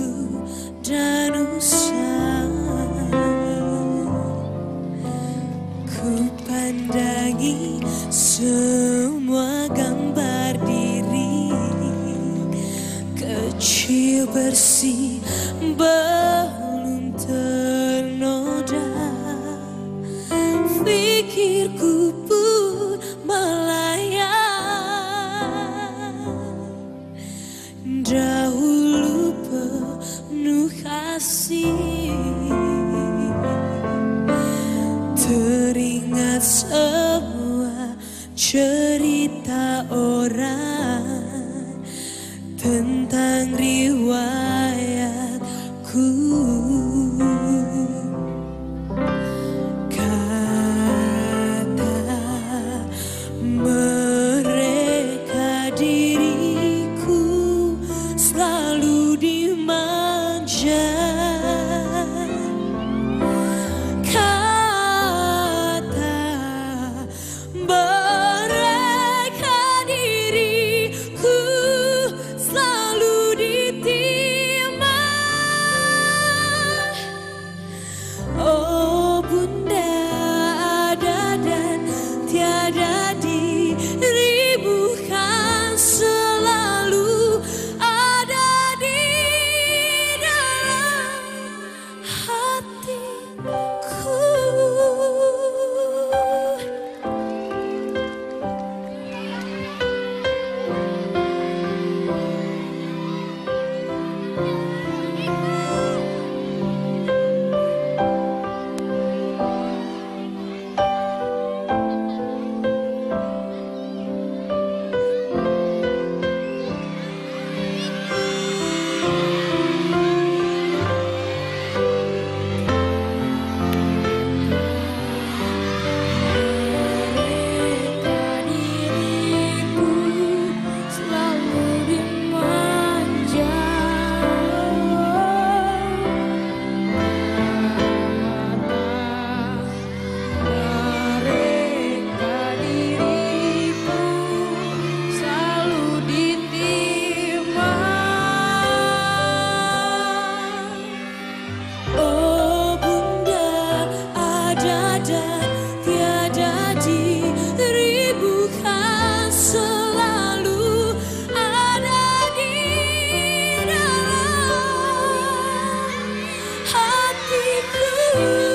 rindu dan usaha. Ku pandangi semua gambar diri. Kecil bersih belum ternoda. Pikirku pun melayang. Teringat semua cerita orang Tentang riwayatku you.